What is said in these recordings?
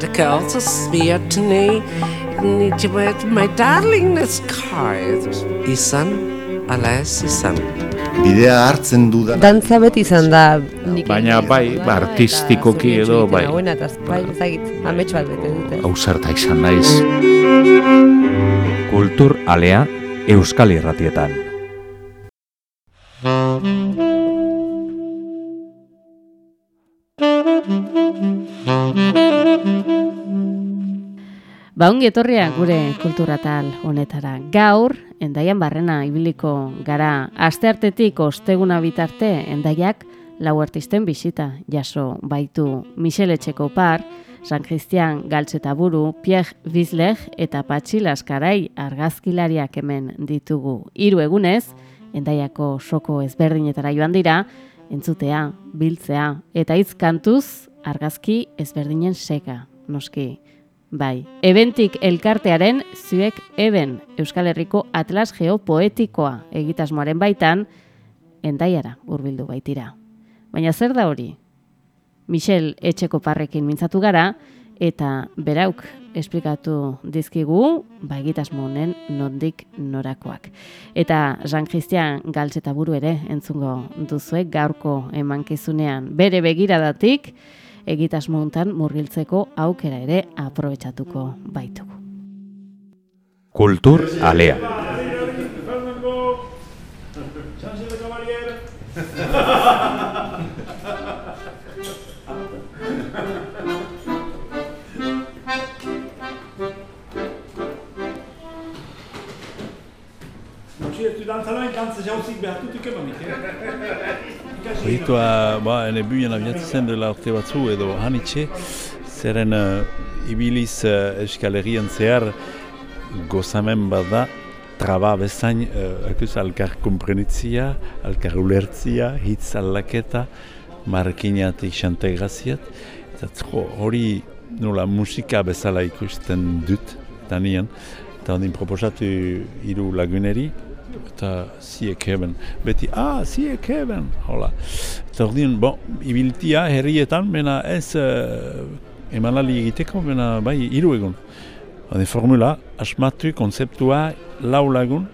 de girls are sweet to me. Need you with my darling this card. Izan, alas, izan. Bidea hartzen dudan. Dantza beti izan da nik Baina bai, ba, artistikoki edo, bai. Hauena, eta bai, ezagit, amets bat bete dute. Ausarta izan naiz. Kultur alea Euskal Irratietan. Ba ongi etorria gure kulturatal honetara. Gaur, endaian barrena ibiliko gara. Aste hartetik osteguna bitarte, endaiak lau artisten bisita jaso baitu Michele Etxeko par, San Christian Galtzetaburu, Pierre Wiesler eta Patxi Laskarai argazkilariak hemen ditugu. Hiru egunez, endaiako soko ezberdinetara joan dira, entzutea, biltzea eta hitz kantuz argazki ezberdinen seka, noski. Bai, ebentik elkartearen zuek eben Euskal Herriko Atlas Geopoetikoa egitasmoaren baitan endaiara hurbildu baitira. Baina zer da hori? Michel etxeko parrekin mintzatu gara eta berauk esplikatu dizkigu ba egitasmo honen nondik norakoak. Eta Jean Christian Galtzeta buru ere entzungo duzuek gaurko emankizunean bere begiradatik egitasmo hontan murgiltzeko aukera ere aprobetxatuko baitugu. Kultur alea. Proiektua, ba, ene buien abiatu zen dela urte batzu edo hanitxe, zeren uh, ibiliz uh, Euskal Herrian zehar gozamen bat da, traba bezain, uh, alkar komprenitzia, alkar ulertzia, hitz aldaketa, markinatik xantegraziat, eta hori nola musika bezala ikusten dut, eta nian, eta ondin proposatu hiru laguneri, eta ziek heben. Beti, ah, ziek heben, hola. Eta ordin, bon, ibiltia herrietan, bena ez uh, emanali egiteko, bena bai, hiru egun. Hode formula, asmatu konzeptua lau lagun,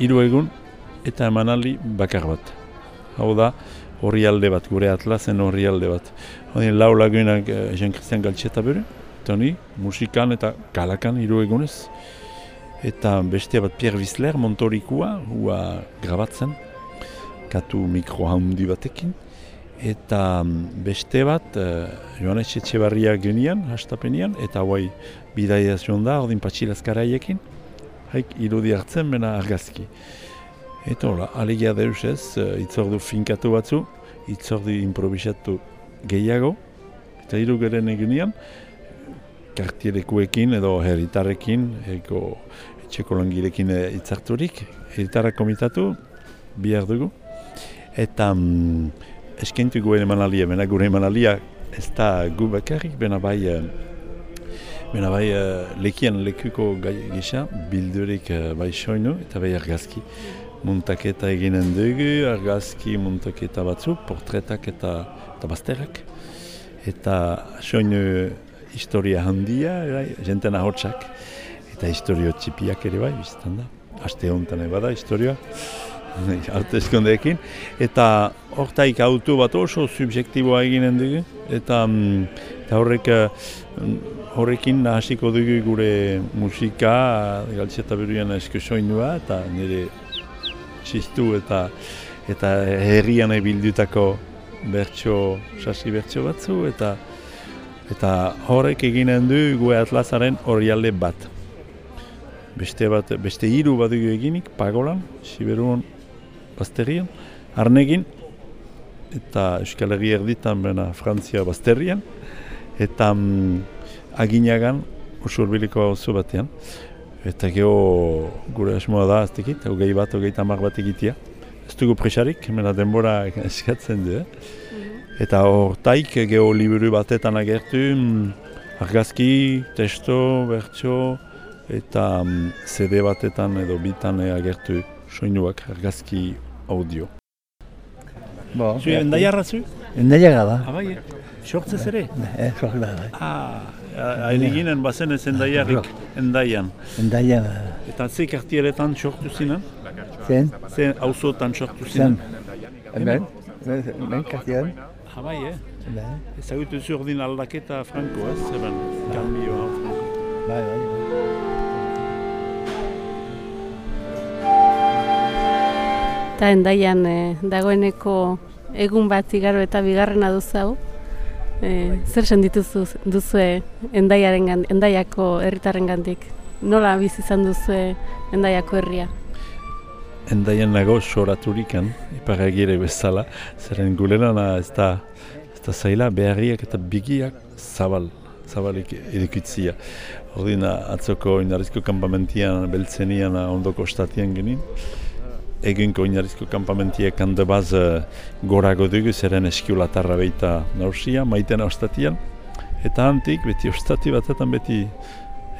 hiru egun, eta emanali bakar bat. Hau da, horri alde bat, gure atlazen horri alde bat. Hode lau lagunak uh, Jean-Christian Galtxeta bere, eta ni, musikan eta kalakan hiru egunez eta beste bat Pierre Wiesler, montorikua, hua grabatzen, katu mikro handi batekin, eta mm, beste bat, uh, Joanes Etxebarria genian, hastapenian, eta guai bidaia zion da, ordin patxilazkaraiekin, haik irudi hartzen bena argazki. Eta hola, alegia deus ez, uh, itzordu finkatu batzu, itzordu improvisatu gehiago, eta hiru geren egunean, kartierekuekin edo herritarrekin, eko etxeko langirekin hitzarturik, herritarrak komitatu, bihar dugu. Eta mm, eskentu guen emanalia, bena gure emanalia ez da gu bakarrik, bena bai, bena bai lekien lekuko gisa, bildurik bai soinu eta bai argazki. Muntaketa eginen dugu, argazki muntaketa batzu, portretak eta, eta bazterrak. Eta soinu historia handia, jenten ahotsak. Eta historio txipiak ere bai, biztan da. Aste honetan bada historioa, arte eskondeekin. Eta hortaik auto bat oso subjektiboa eginen dugu. Eta, eta horrek, horrekin hasiko dugu gure musika, galtxeta beruan eskosoinua, eta nire txistu eta eta herrian bildutako bertso, sasi bertso batzu, eta eta horrek eginen du gue atlazaren hori bat beste bat, beste hiru badugu eginik, pagolan, Siberuan, Bazterrian, Arnegin, eta Euskal Herri erditan bena Frantzia Bazterrian, eta mm, Aginagan, usurbiliko hau batean. Eta geho gure asmoa da, aztekit, hogei bat, hogei tamar bat egitea. Ez dugu presarik, mena denbora eskatzen du, eh? Mhm. Eta hortaik geho liburu batetan agertu, mm, argazki, testo, bertso, eta um, CD batetan edo bitan agertu soinuak argazki audio. Ba, zu ja, endaiarra zu? Endaiaga da. Abai, sortzez ere? Eh, soak da, bai. Ah, hain ginen bazen ez endaiarik, endaian. Endaiaga Eta ze kartieretan sortu zinen? zen, Ze auzotan sortu zen. zinen? Hemen, hemen kartian. Abai, eh? Bai, Ezagutu zu ordin aldaketa franko, ez? Zeben, kambioa. bai, bai. Eta endaian eh, dagoeneko egun bat igaro eta bigarrena duzu hau. Eh, zer sendituzu duzue endaiaren gan- endaiako herritarren gandik? Nola bizi izan duzue endaiako herria? Endaian nago soraturikan, iparagire bezala, zeren gulerana ez da, ez da zaila beharriak eta bigiak zabal, zabalik edukitzia. Ordin atzoko oinarrizko kampamentian, beltzenian ondoko ostatian genin, egunko oinarrizko kampamentiak hande baz eh, gorago dugu, zeren eskiulatarra beita nausia, maiten ostatian, eta antik, beti ostati batetan, beti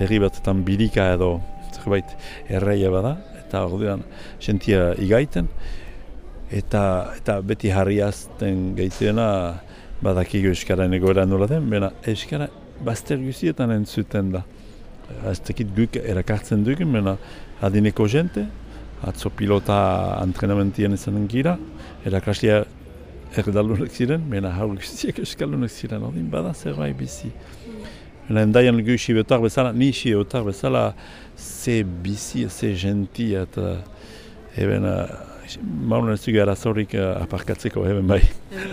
herri batetan birika edo zerbait erraia bada, eta orduan sentia igaiten, eta, eta beti harriazten gaituena badakigu euskara egoera nola den, bena euskara bazter guztietan entzuten da. Ez dakit guk erakartzen dugun, bena adineko jente, atzo pilota antrenamentien izanen gira, erakaslia erdaldunak ziren, bena haur guztiak euskaldunak ziren, ordin bada zerbait bizi. Bena endaian gu xibiotar bezala, ni xibiotar bezala, ze bizi, ze gentia eta eben, maun ez dugu arazorik eh, aparkatzeko eben bai.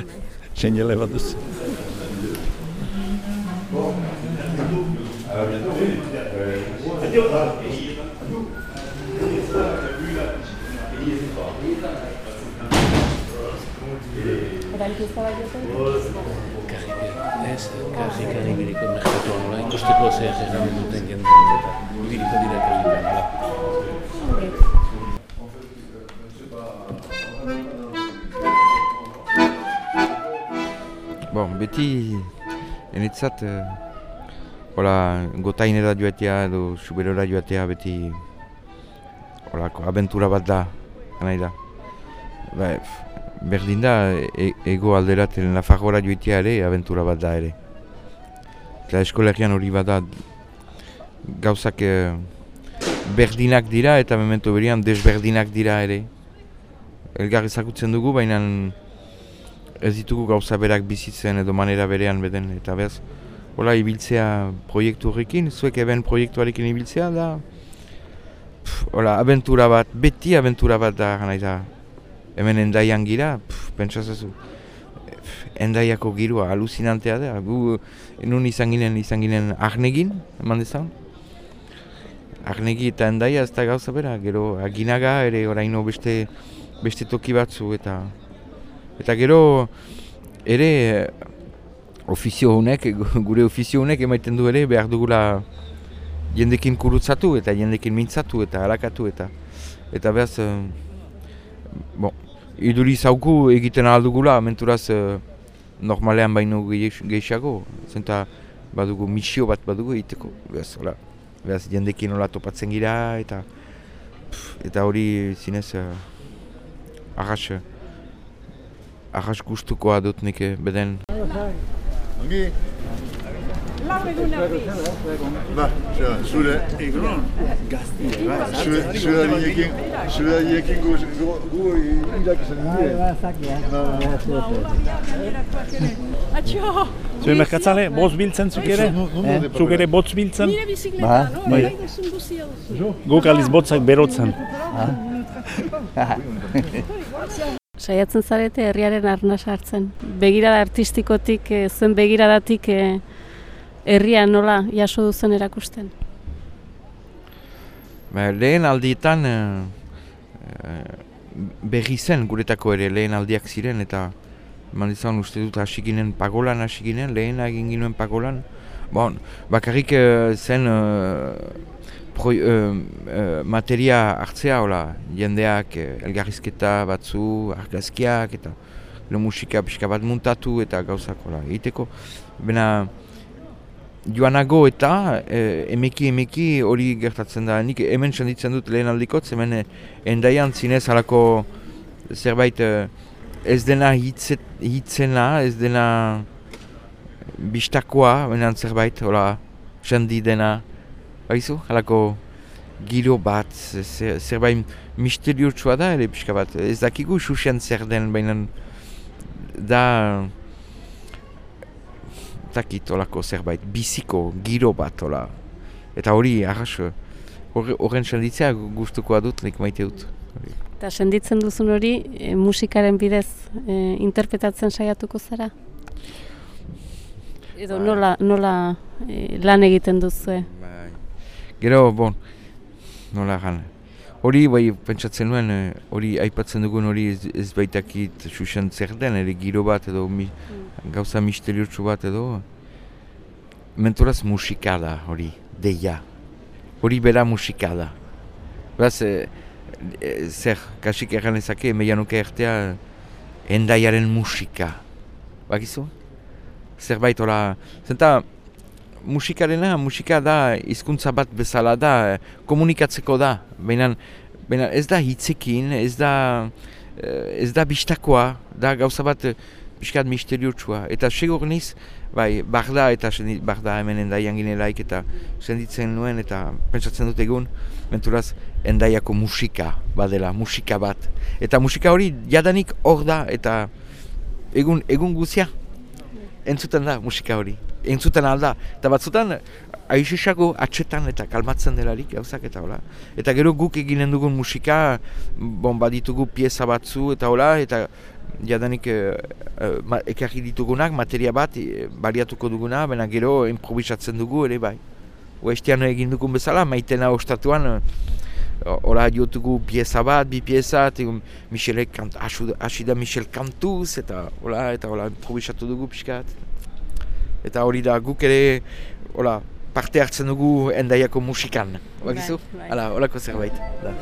Senjele bat duzu. Ez, karri karri biriko merkatu nola, ikusteko zer egin duten jenden eta biriko dira karrikan, hala. Bon, beti, enitzat, eh, hola, gotainera joatea edo suberora joatea beti, holako, abentura bat da, nahi da. Ba, berdin da, e, ego alderatzen Nafarroara joatea ere, abentura bat da ere. Eta eskolegian hori bada, gauzak eh, berdinak dira eta memento berian desberdinak dira ere. Elgar ezagutzen dugu, baina ez ditugu gauza berak bizitzen edo manera berean beden eta bez hola ibiltzea proiektu horrekin, zuek eben proiektuarekin ibiltzea da pf, hola, abentura bat, beti abentura bat da da hemen endaian gira, pf, pentsazazu endaiako girua aluzinantea da, gu nun izan ginen, izan ginen agnegin, eman dezan. Agnegi eta endaia ez da gauza bera, gero aginaga ere oraino beste, beste toki batzu eta Eta gero ere ofizio honek, gure ofizio honek emaiten du ere behar dugula jendekin kurutzatu eta jendekin mintzatu eta halakatu eta eta behaz eh, bon, iduri zauku egiten ahal dugula menturaz eh, normalean baino gehi- gehiago zenta badugu misio bat badugu egiteko behaz, hola, behaz jendekin hola topatzen gira eta pff, eta hori zinez uh, arras arras gustukoa dut nik eh, beden. Ongi? Ba, zure, ba, zure, zure adiekin, zure adiekin gu, gu, irak izan dira. Zuen merkatzale, boz biltzen zuk ere? Zuk ere botz biltzen? Ba, Bai. Guk aliz botzak berotzen. Saiatzen zarete herriaren arnasa hartzen. Begirada artistikotik, eh, zuen begiradatik eh, herria nola jaso duzen erakusten. Ba, lehen aldietan eh, eh, berri zen guretako ere lehen aldiak ziren eta eman izan uste dut hasi ginen pagolan hasi ginen, lehen egin ginuen pagolan. Bon, bakarrik eh, zen eh, pro, eh, materia hartzea, hola, jendeak elgarrizketa batzu, argazkiak eta lo musika pixka bat muntatu eta gauzak egiteko. Bena, joanago eta eh, emeki emeki hori gertatzen da. Nik hemen senditzen dut lehen aldikotz, hemen eh, endaian zinez halako zerbait eh, ez dena hitze, hitzena, ez dena bistakoa, benen zerbait, hola, sendi dena, baizu, halako giro bat, zer, zerbait misteriotsua da, ere pixka bat, ez dakigu xuxen zer den, baina da, dakit olako zerbait, biziko, giro bat, hola, eta hori, arras, horre- horren senditzea gustukoa dut, nik maite dut. Eta senditzen duzun hori, e, musikaren bidez e, interpretatzen saiatuko zara? Edo Bai. nola, nola e, lan egiten duzue? Bai. Gero, bon, nola gan. Hori, bai, pentsatzen nuen, eh, hori aipatzen dugun hori ez, ez baitakit xuxen zer den, ere giro bat edo mi, gauza misteriotsu bat edo. Menturaz musika da hori, deia. Hori bera musika da. Beraz, eh, eh, zer, kasik erran ezake, meian nuke ertea, endaiaren musika. Bakizu? Zerbait, hola, zenta, musikarena, musika da, hizkuntza bat bezala da, komunikatzeko da. Baina, ez da hitzekin, ez da, eh, ez da bistakoa, da gauza bat eh, pixkat misteriotsua. Eta segur niz, bai, barda eta sendi, barda hemen endaian ginelaik eta senditzen nuen eta pentsatzen dut egun, menturaz, endaiako musika badela, musika bat. Eta musika hori jadanik hor da eta egun, egun guzia entzuten da musika hori. Entzuten alda. Eta batzutan, aixisago atxetan eta kalmatzen delarik gauzak eta hola. Eta gero guk eginen dugun musika, bon, baditugu pieza batzu eta hola, eta jadanik eh, ma, ekarri ditugunak, materia bat, eh, baliatuko duguna, baina gero improvisatzen dugu ere bai. Oestian egin dugun bezala, maitena ostatuan, Hola diotugu pieza bat, bi pieza, eta Michelek hasi da Michel kantuz, eta hola, eta hola improvisatu dugu pixkat. Eta hori da guk ere, hola, parte hartzen dugu endaiako musikan. Bakizu? bai. Hala, holako zerbait. Da.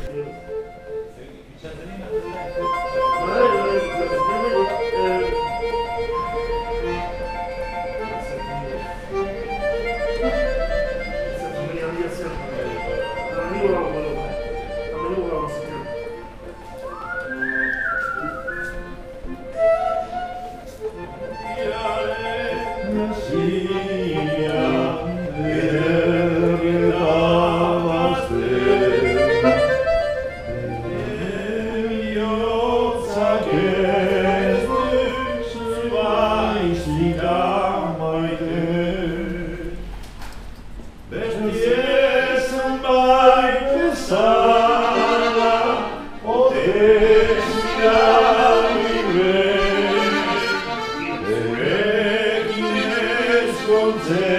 golden.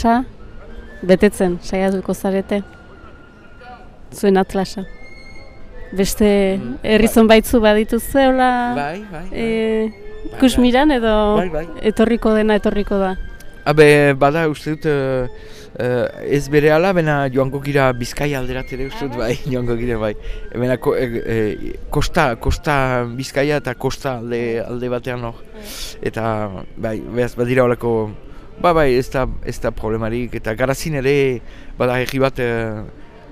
Atlasa, betetzen, saiatuko zarete? Zuen atlasa? Beste herrizon baitzu badituzue, hola? Bai, bai, bai. E, kusmiran edo Bai, bai. etorriko dena etorriko da? Habe, bada uste dut eh, ez bere ala, bena joango gira Bizkaia alderat ere uste dut, bai, joango gira, bai. Bena ko, eh, eh, kosta, kosta Bizkaia eta kosta alde, alde batean hor. Eta, bai, behaz, badira holako, ba, bai, ez da, ez da problemarik, eta garazin ere, bada herri bat, eh,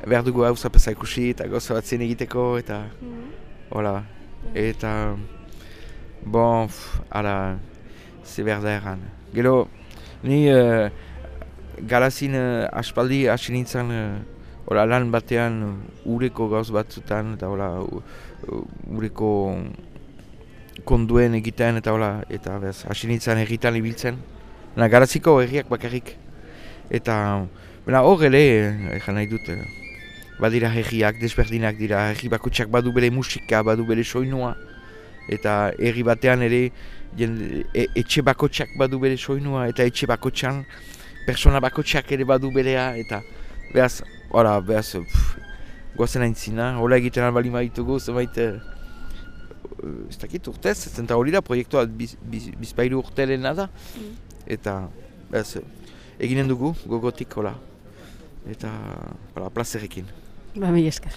behar dugu hau zapesa ikusi, eta gauza bat zen egiteko, eta, hola, eta, bon, pff, ala, ze behar da erran. Gero, ni uh, garazin uh, aspaldi hasi nintzen uh, hola, lan batean ureko gauz batzutan eta hola, ureko konduen egiten eta hola, eta bez, hasi nintzen egitan ibiltzen. Na, garaziko herriak bakarrik. Eta, bena hor ere, egan nahi dut, badira herriak, desberdinak dira, herri bakutsak badu bere musika, badu bere soinua. eta herri batean ere jende, e, etxe bakotxak badu bere soinua eta etxe bakotxan persona bakotxak ere badu berea eta behaz, ora, behaz, pff, goazen aintzina, hola egiten albali maitugu, zenbait, eh, ez dakit urtez, eta hori da proiektua biz, biz, bizpairu urtelena da, eta behaz, eginen dugu gogotik, hola, eta, hola, plazerekin. Ba, mi esker.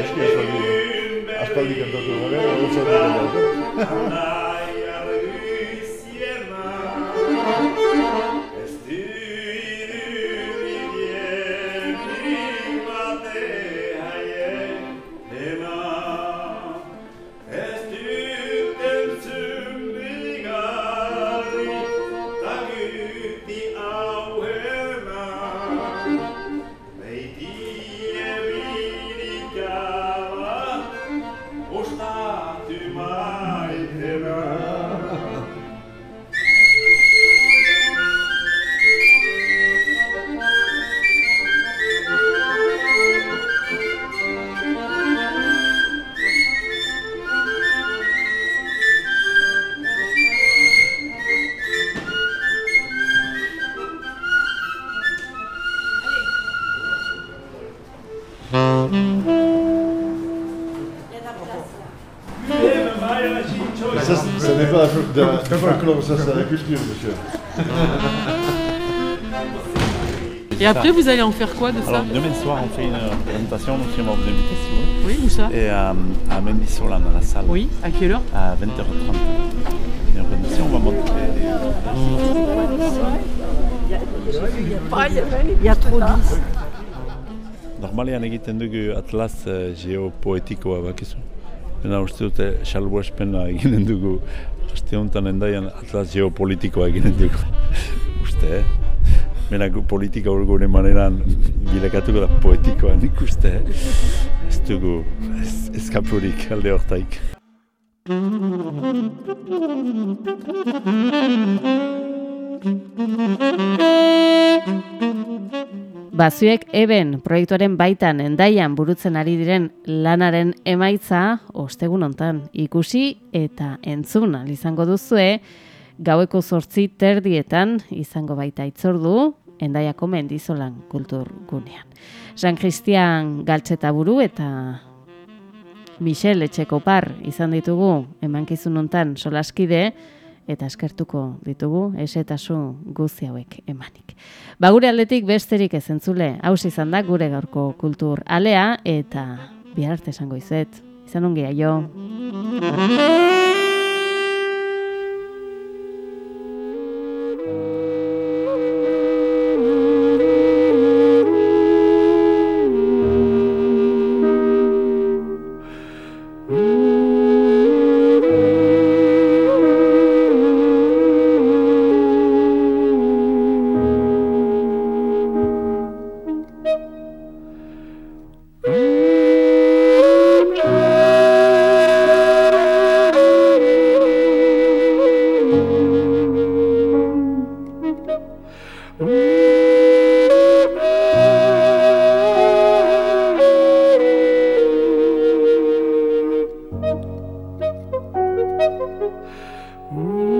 Aspaldi, aspaldi kantatu gara, de folklore, ça c'est la culture, monsieur. Et après, vous allez en faire quoi de ça Alors, demain soir, on fait une présentation, monsieur m'a vous inviter si vous voulez. Oui, où ça Et euh, à Mendy-sur-Lan, à la salle. Oui, à quelle heure À 20h30. Une présentation, on va montrer des... Il y a trop d'is. Normalean egiten dugu atlas uh, geopoetikoa bakizu. Baina uste dute salbuespena eginen dugu. Aste honetan endaian atlas geopolitikoa eginen dugu. uste, eh? Gu politika hor gure maneran bilakatuko da poetikoa nik uste. eh? Ez dugu ez, eskapurik alde hortaik. Bazuek eben proiektuaren baitan endaian burutzen ari diren lanaren emaitza ostegun hontan ikusi eta entzun izango duzue gaueko zortzi terdietan izango baita itzordu endaiako mendizolan kulturgunean. San Christian Galtzeta buru eta Michel Etxekopar izan ditugu emankizun hontan solaskide eta eskertuko ditugu esetasu guzti hauek emanik. Ba gure aldetik besterik ez entzule, haus izan da gure gaurko kultur alea eta bihar arte esango izet. Izan ongi aio. Ooh.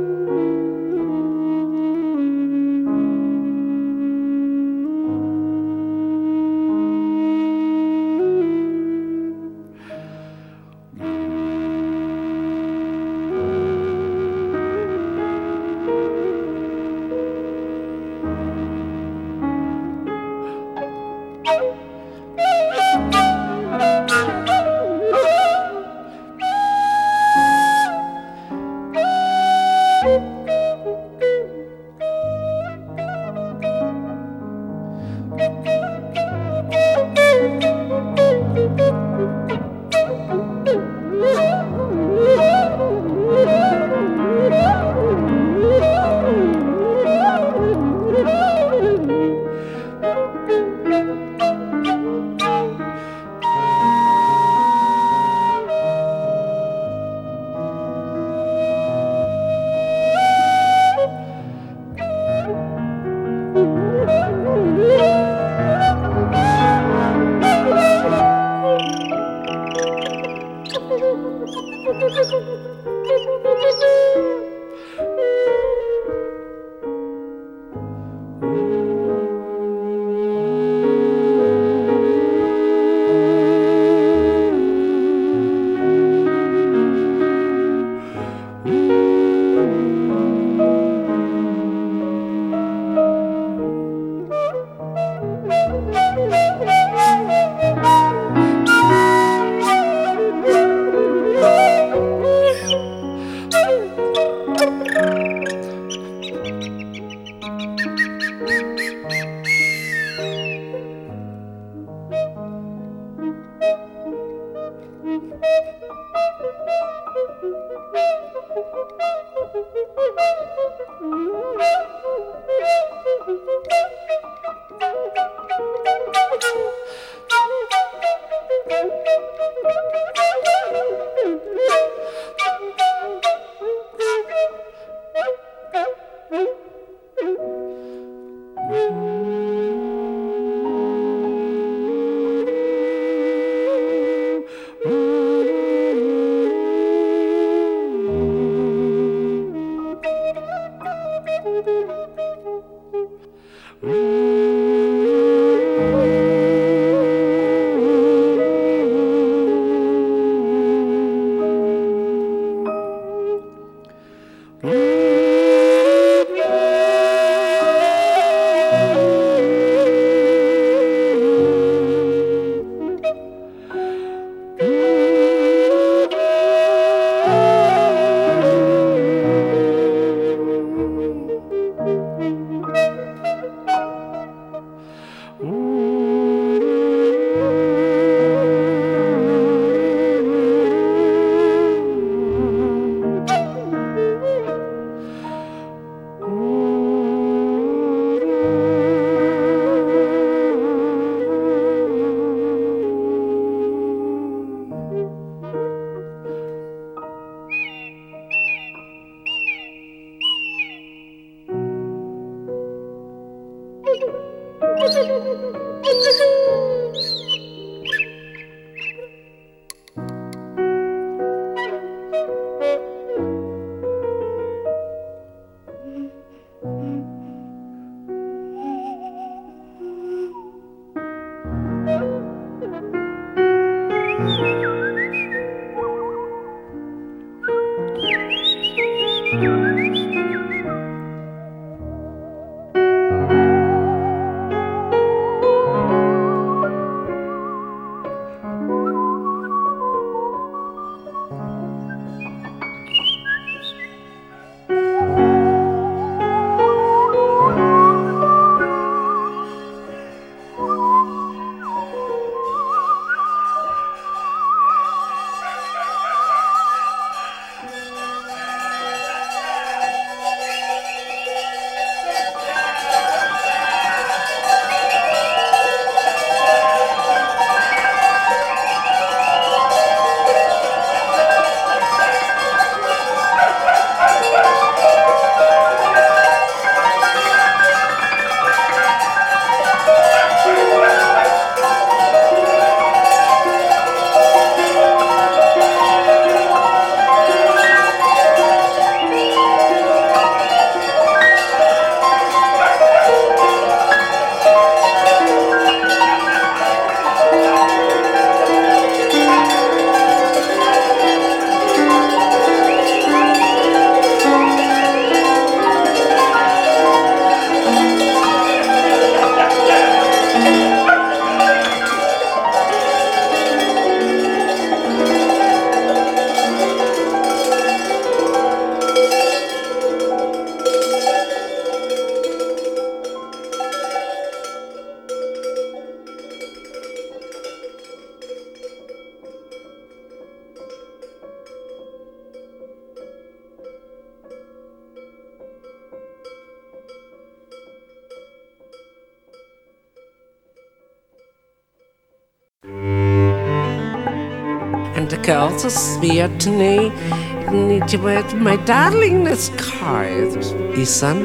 you with my darlingness card. Izan,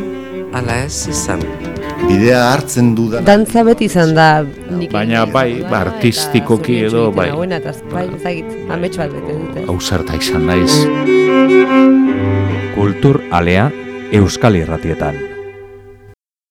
ala ez izan. Bidea hartzen dudan. Dantza beti izan da nik Baina bai, ba, artistikoki edo bai. Hauena, eta bai, ezagit, amets bat bete dute. Ausarta izan naiz. Kultur alea Euskal Irratietan.